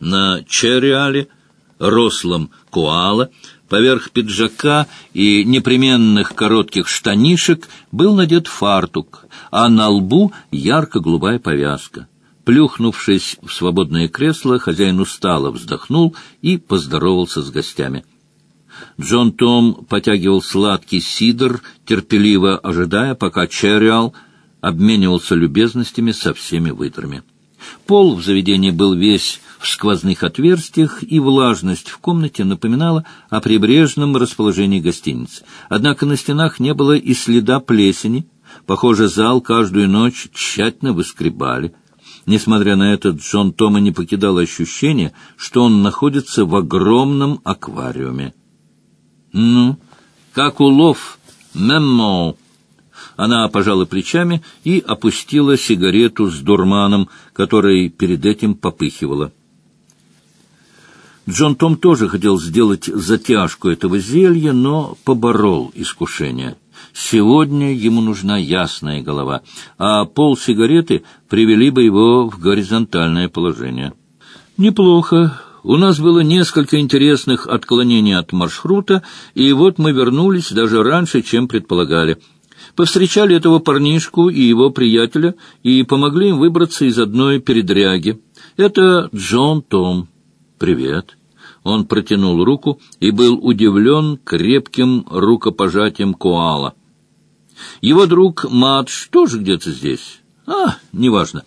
на черриале, рослом куала, поверх пиджака и непременных коротких штанишек был надет фартук, а на лбу ярко-голубая повязка. Плюхнувшись в свободное кресло, хозяин устало вздохнул и поздоровался с гостями. Джон Том потягивал сладкий сидр, терпеливо ожидая, пока Черриал обменивался любезностями со всеми выдрами. Пол в заведении был весь в сквозных отверстиях, и влажность в комнате напоминала о прибрежном расположении гостиницы. Однако на стенах не было и следа плесени. Похоже, зал каждую ночь тщательно выскребали. Несмотря на это, Джон Тома не покидал ощущение, что он находится в огромном аквариуме. «Ну, как улов, мемо!» Она пожала плечами и опустила сигарету с дурманом, который перед этим попыхивала. Джон Том тоже хотел сделать затяжку этого зелья, но поборол искушение. Сегодня ему нужна ясная голова, а пол сигареты привели бы его в горизонтальное положение. Неплохо. У нас было несколько интересных отклонений от маршрута, и вот мы вернулись даже раньше, чем предполагали. Повстречали этого парнишку и его приятеля и помогли им выбраться из одной передряги. Это Джон Том. Привет. Он протянул руку и был удивлен крепким рукопожатием Коала. Его друг Мадж тоже где-то здесь. А, неважно.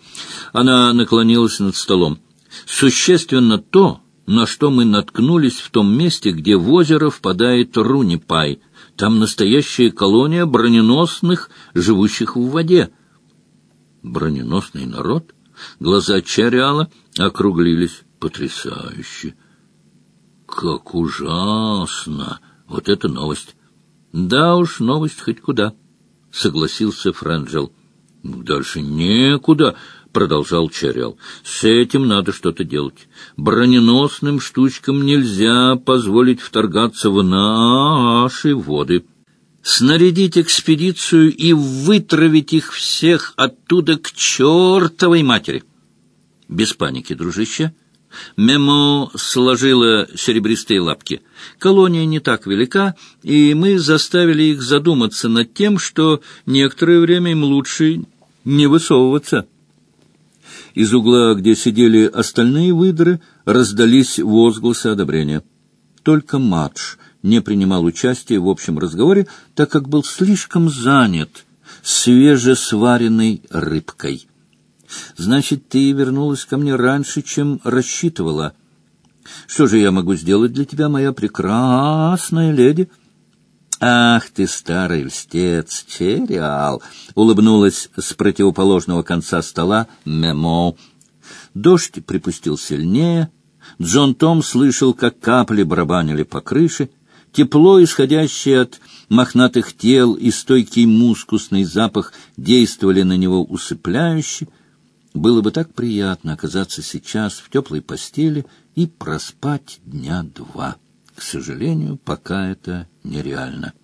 Она наклонилась над столом. Существенно то, на что мы наткнулись в том месте, где в озеро впадает Рунипай. Там настоящая колония броненосных, живущих в воде. Броненосный народ? Глаза Чариала округлились. Потрясающе! Как ужасно! Вот это новость! Да уж, новость хоть куда, — согласился Франджел. Дальше некуда, — продолжал Черел. С этим надо что-то делать. Броненосным штучкам нельзя позволить вторгаться в наши воды. Снарядить экспедицию и вытравить их всех оттуда к чертовой матери. Без паники, дружище. Мемо сложила серебристые лапки. Колония не так велика, и мы заставили их задуматься над тем, что некоторое время им лучше не высовываться. Из угла, где сидели остальные выдры, раздались возгласы одобрения. Только Мадж не принимал участия в общем разговоре, так как был слишком занят свежесваренной рыбкой. Значит, ты вернулась ко мне раньше, чем рассчитывала. Что же я могу сделать для тебя, моя прекрасная леди? Ах ты, старый льстец, Чериал! Улыбнулась с противоположного конца стола Мемо. Дождь припустил сильнее. Джон Том слышал, как капли барабанили по крыше. Тепло, исходящее от мохнатых тел и стойкий мускусный запах действовали на него усыпляюще. Было бы так приятно оказаться сейчас в теплой постели и проспать дня два. К сожалению, пока это нереально.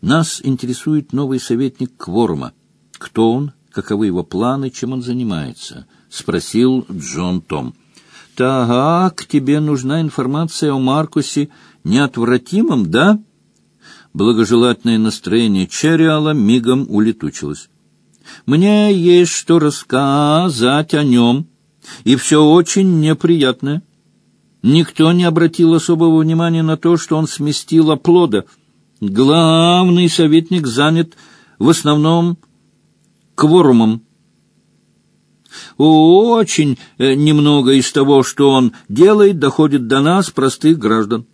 Нас интересует новый советник Кворума. Кто он, каковы его планы, чем он занимается? — спросил Джон Том. — Так, тебе нужна информация о Маркусе неотвратимом, да? Благожелательное настроение Черриала мигом улетучилось. Мне есть что рассказать о нем, и все очень неприятное. Никто не обратил особого внимания на то, что он сместил оплода. Главный советник занят в основном кворумом. Очень э, немного из того, что он делает, доходит до нас, простых граждан.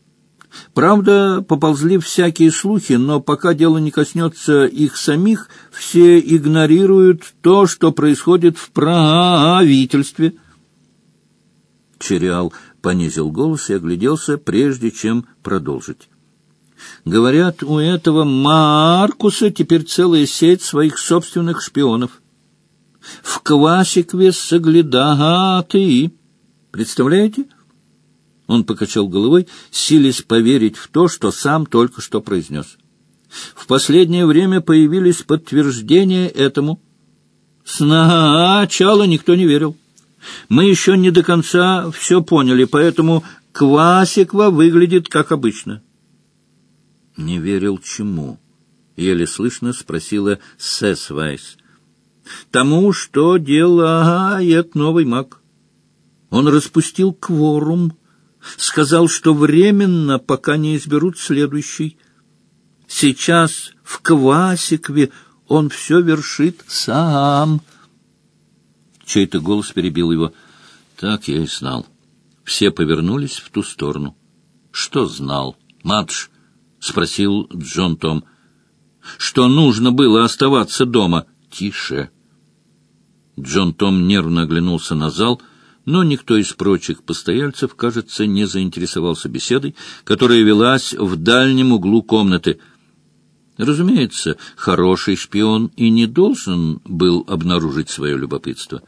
Правда, поползли всякие слухи, но пока дело не коснется их самих, все игнорируют то, что происходит в правительстве. Чериал понизил голос и огляделся, прежде чем продолжить. Говорят, у этого Маркуса теперь целая сеть своих собственных шпионов. В Квасикве соглядаты. Представляете? — он покачал головой, силясь поверить в то, что сам только что произнес. В последнее время появились подтверждения этому. Сначала никто не верил. Мы еще не до конца все поняли, поэтому Квасиква выглядит как обычно. — Не верил чему? — еле слышно спросила Сесвайс. — Тому, что делает новый маг. Он распустил кворум, сказал, что временно, пока не изберут следующий. Сейчас в Квасикве он все вершит сам. Чей-то голос перебил его. Так я и знал. Все повернулись в ту сторону. Что знал? Мадж? — спросил Джон Том. — Что нужно было оставаться дома? Тише. Джон Том нервно оглянулся на зал, но никто из прочих постояльцев, кажется, не заинтересовался беседой, которая велась в дальнем углу комнаты — Разумеется, хороший шпион и не должен был обнаружить свое любопытство.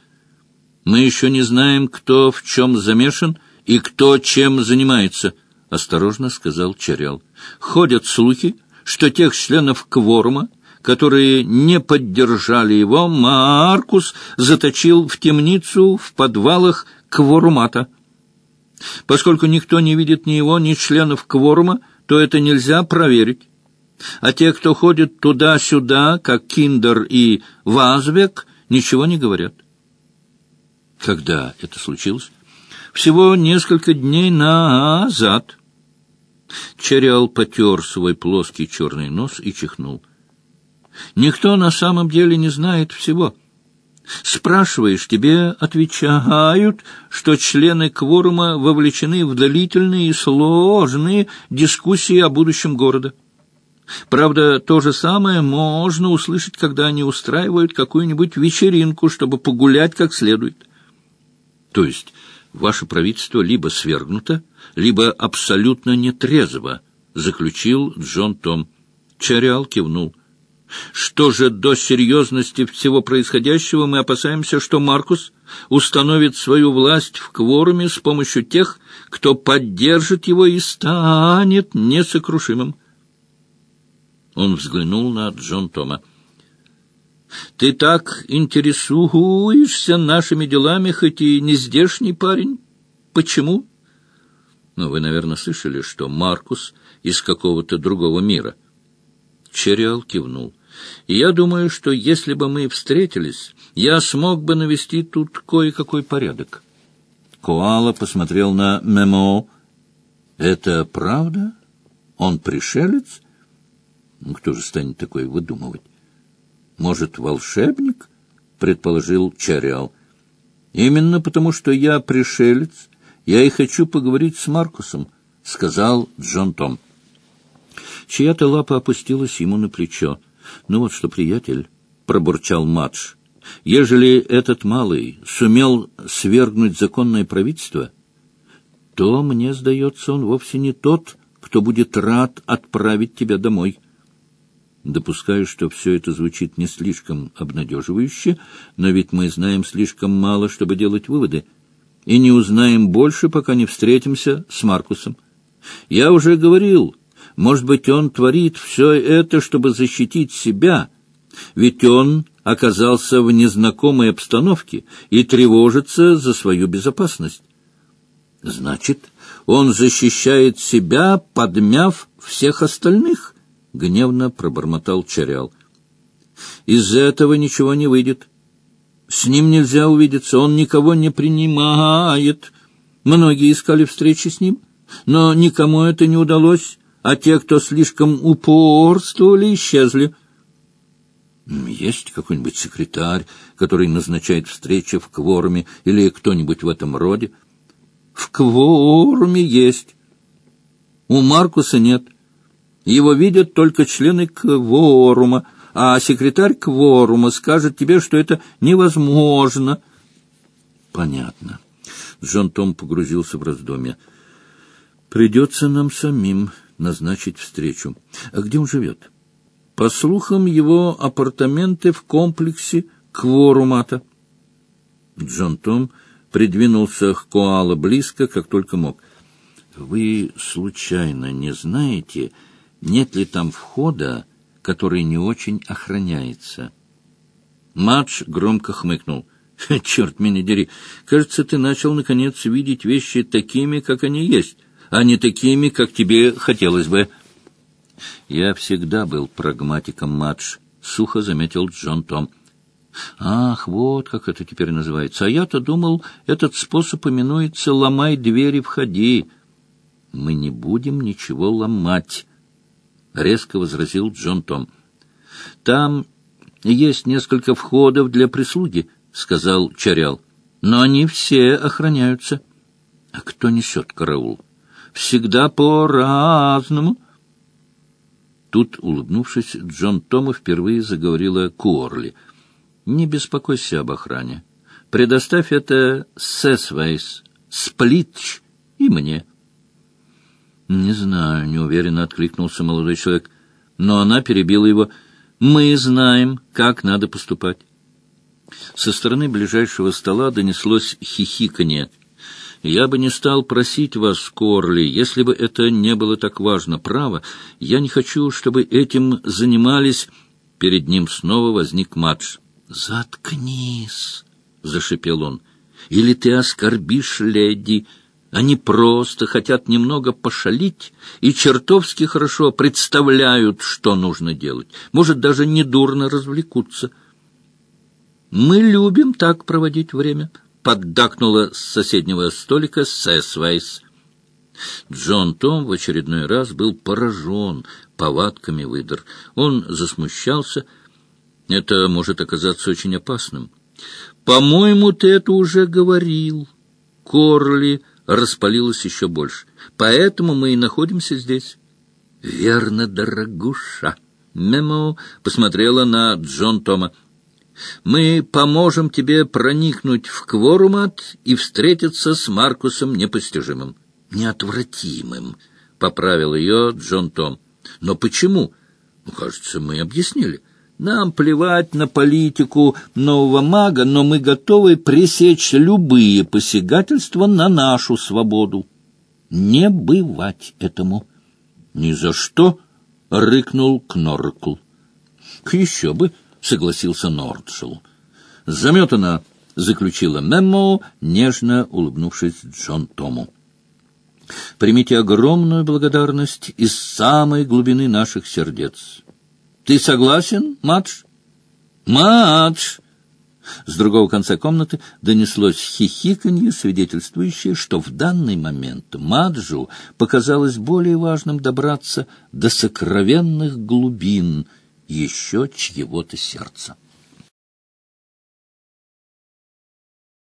Мы еще не знаем, кто в чем замешан и кто чем занимается, — осторожно сказал Чарял. Ходят слухи, что тех членов кворума, которые не поддержали его, Маркус заточил в темницу в подвалах кворумата. Поскольку никто не видит ни его, ни членов кворума, то это нельзя проверить а те, кто ходит туда-сюда, как Киндер и Вазбек, ничего не говорят. Когда это случилось? Всего несколько дней назад. Чериал потер свой плоский черный нос и чихнул. Никто на самом деле не знает всего. Спрашиваешь, тебе отвечают, что члены кворума вовлечены в длительные и сложные дискуссии о будущем города. Правда, то же самое можно услышать, когда они устраивают какую-нибудь вечеринку, чтобы погулять как следует. То есть ваше правительство либо свергнуто, либо абсолютно нетрезво, заключил Джон Том. Чариал кивнул. Что же до серьезности всего происходящего, мы опасаемся, что Маркус установит свою власть в кворуме с помощью тех, кто поддержит его и станет несокрушимым. Он взглянул на Джон Тома. «Ты так интересуешься нашими делами, хоть и не здешний парень. Почему?» «Ну, вы, наверное, слышали, что Маркус из какого-то другого мира». Чериал кивнул. «И я думаю, что если бы мы встретились, я смог бы навести тут кое-какой порядок». Коала посмотрел на Мемо. «Это правда? Он пришелец?» Ну, кто же станет такое выдумывать? Может, волшебник? Предположил Чариал. Именно потому, что я пришелец, я и хочу поговорить с Маркусом, сказал Джон Том. Чья-то лапа опустилась ему на плечо. Ну вот что, приятель, пробурчал Мадж. Ежели этот малый сумел свергнуть законное правительство, то, мне сдается, он вовсе не тот, кто будет рад отправить тебя домой. Допускаю, что все это звучит не слишком обнадеживающе, но ведь мы знаем слишком мало, чтобы делать выводы, и не узнаем больше, пока не встретимся с Маркусом. Я уже говорил, может быть, он творит все это, чтобы защитить себя, ведь он оказался в незнакомой обстановке и тревожится за свою безопасность. Значит, он защищает себя, подмяв всех остальных —— гневно пробормотал Чарял. «Из этого ничего не выйдет. С ним нельзя увидеться, он никого не принимает. Многие искали встречи с ним, но никому это не удалось, а те, кто слишком упорствовали, исчезли». Есть какой-нибудь секретарь, который назначает встречи в кворуме или кто-нибудь в этом роде? В кворуме есть. У Маркуса нет. — его видят только члены кворума, а секретарь кворума скажет тебе, что это невозможно. Понятно. Джон Том погрузился в раздумья. Придется нам самим назначить встречу. А где он живет? По слухам, его апартаменты в комплексе Кворумата. Джон Том придвинулся к Коала близко, как только мог. — Вы случайно не знаете, нет ли там входа, который не очень охраняется. Мадж громко хмыкнул. Черт меня дери! Кажется, ты начал, наконец, видеть вещи такими, как они есть, а не такими, как тебе хотелось бы. Я всегда был прагматиком, Мадж, — сухо заметил Джон Том. Ах, вот как это теперь называется. А я-то думал, этот способ именуется «ломай двери, входи». Мы не будем ничего ломать, — резко возразил Джон Том. Там есть несколько входов для прислуги, — сказал Чарял. Но они все охраняются. А кто несет караул? Всегда по-разному. Тут, улыбнувшись, Джон Тома впервые заговорила Куорли — не беспокойся об охране. Предоставь это Сесвейс, Сплитч и мне. Не знаю, неуверенно откликнулся молодой человек, но она перебила его. Мы знаем, как надо поступать. Со стороны ближайшего стола донеслось хихиканье. Я бы не стал просить вас, Корли, если бы это не было так важно. Право, я не хочу, чтобы этим занимались... Перед ним снова возник Мадж. «Заткнись!» — зашипел он. «Или ты оскорбишь леди. Они просто хотят немного пошалить и чертовски хорошо представляют, что нужно делать. Может, даже недурно развлекутся». «Мы любим так проводить время», — поддакнула с соседнего столика Сэсвайс. Джон Том в очередной раз был поражен повадками выдр. Он засмущался — это может оказаться очень опасным. По-моему, ты это уже говорил. Корли распалилась еще больше. Поэтому мы и находимся здесь. Верно, дорогуша. Мемо посмотрела на Джон Тома. Мы поможем тебе проникнуть в Кворумат и встретиться с Маркусом непостижимым. Неотвратимым, — поправил ее Джон Том. Но почему? Ну, кажется, мы объяснили. Нам плевать на политику нового мага, но мы готовы пресечь любые посягательства на нашу свободу. Не бывать этому. — Ни за что! — рыкнул Кноркл. — Еще бы! — согласился Нордшелл. — Заметана! — заключила Меммо, нежно улыбнувшись Джон Тому. — Примите огромную благодарность из самой глубины наших сердец. Ты согласен, Мадж? Мадж! С другого конца комнаты донеслось хихиканье, свидетельствующее, что в данный момент Маджу показалось более важным добраться до сокровенных глубин еще чьего-то сердца.